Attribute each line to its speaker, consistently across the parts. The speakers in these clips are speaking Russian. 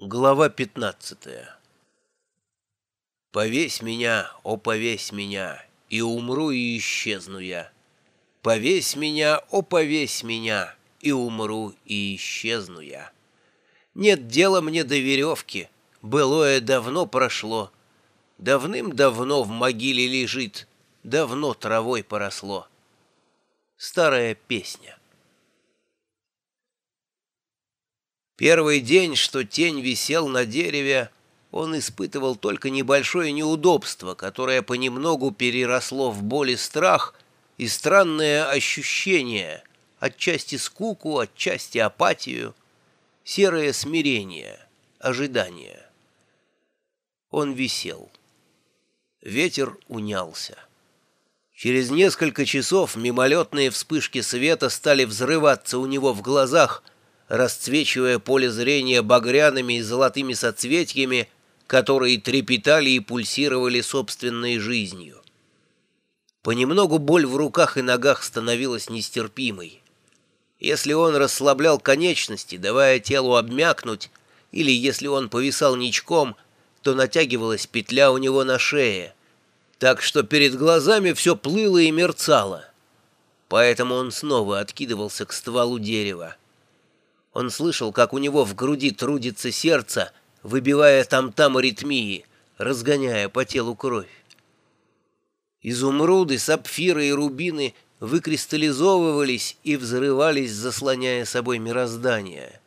Speaker 1: Глава пятнадцатая Повесь меня, о повесь меня, и умру и исчезну я. Повесь меня, о повесь меня, и умру и исчезну я. Нет дела мне до веревки, былое давно прошло. Давным-давно в могиле лежит, давно травой поросло. Старая песня. Первый день, что тень висел на дереве, он испытывал только небольшое неудобство, которое понемногу переросло в боль и страх и странное ощущение, отчасти скуку, отчасти апатию, серое смирение, ожидание. Он висел. Ветер унялся. Через несколько часов мимолетные вспышки света стали взрываться у него в глазах — расцвечивая поле зрения багряными и золотыми соцветьями, которые трепетали и пульсировали собственной жизнью. Понемногу боль в руках и ногах становилась нестерпимой. Если он расслаблял конечности, давая телу обмякнуть, или если он повисал ничком, то натягивалась петля у него на шее, так что перед глазами все плыло и мерцало. Поэтому он снова откидывался к стволу дерева. Он слышал, как у него в груди трудится сердце, выбивая там-там аритмии, разгоняя по телу кровь. Изумруды, сапфиры и рубины выкристаллизовывались и взрывались, заслоняя собой мироздание.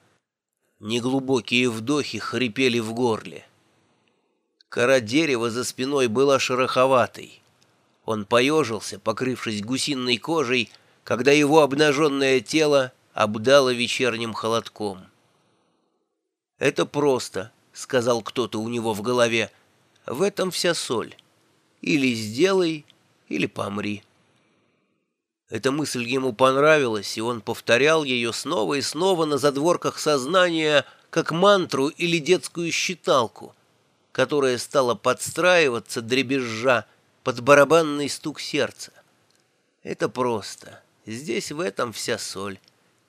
Speaker 1: Неглубокие вдохи хрипели в горле. Кора дерева за спиной была шероховатой. Он поежился, покрывшись гусиной кожей, когда его обнаженное тело обдало вечерним холодком. «Это просто», — сказал кто-то у него в голове. «В этом вся соль. Или сделай, или помри». Эта мысль ему понравилась, и он повторял ее снова и снова на задворках сознания, как мантру или детскую считалку, которая стала подстраиваться, дребезжа, под барабанный стук сердца. Это просто. Здесь в этом вся соль.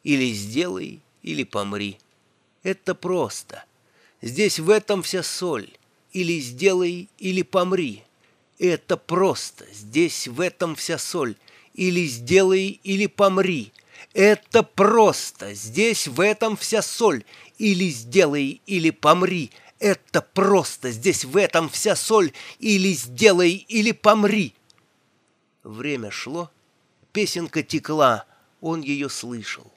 Speaker 1: Или сделай, или помри. Это просто. Здесь в этом вся соль. Или сделай, или помри. Это просто. Здесь в этом вся соль. Или сделай, или помри. Это просто. Здесь в этом вся соль. Или сделай, или помри. Это просто. Здесь в этом вся соль. Или сделай, или помри. Время шло. Песенка текла. Он ее слышал.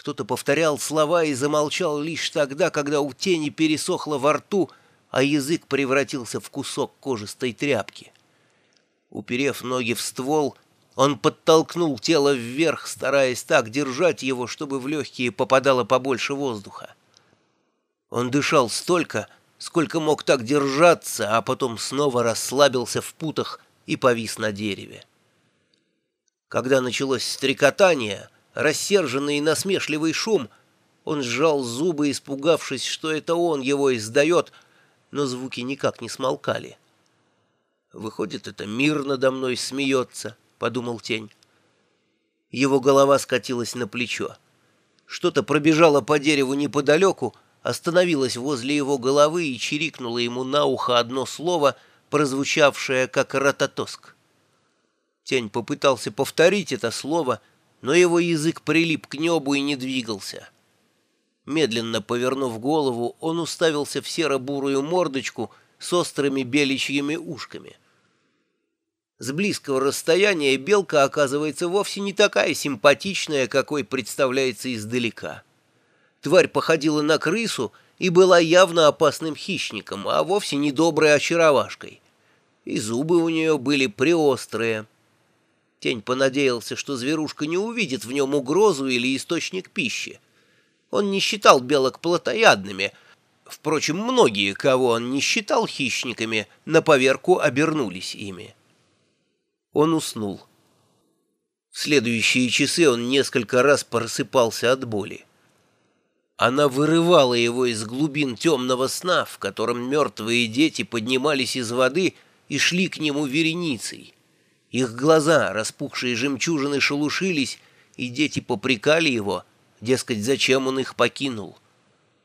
Speaker 1: Кто-то повторял слова и замолчал лишь тогда, когда у тени пересохло во рту, а язык превратился в кусок кожистой тряпки. Уперев ноги в ствол, он подтолкнул тело вверх, стараясь так держать его, чтобы в легкие попадало побольше воздуха. Он дышал столько, сколько мог так держаться, а потом снова расслабился в путах и повис на дереве. Когда началось стрекотание — рассерженный и насмешливый шум. Он сжал зубы, испугавшись, что это он его издает, но звуки никак не смолкали. «Выходит, это мир надо мной смеется», — подумал тень. Его голова скатилась на плечо. Что-то пробежало по дереву неподалеку, остановилось возле его головы и чирикнуло ему на ухо одно слово, прозвучавшее как «рататоск». Тень попытался повторить это слово — но его язык прилип к небу и не двигался. Медленно повернув голову, он уставился в серо-бурую мордочку с острыми беличьими ушками. С близкого расстояния белка оказывается вовсе не такая симпатичная, какой представляется издалека. Тварь походила на крысу и была явно опасным хищником, а вовсе не доброй очаровашкой. И зубы у нее были приострые. Тень понадеялся, что зверушка не увидит в нем угрозу или источник пищи. Он не считал белок плотоядными. Впрочем, многие, кого он не считал хищниками, на поверку обернулись ими. Он уснул. В следующие часы он несколько раз просыпался от боли. Она вырывала его из глубин темного сна, в котором мертвые дети поднимались из воды и шли к нему вереницей. Их глаза, распухшие жемчужины, шелушились, и дети попрекали его, дескать, зачем он их покинул.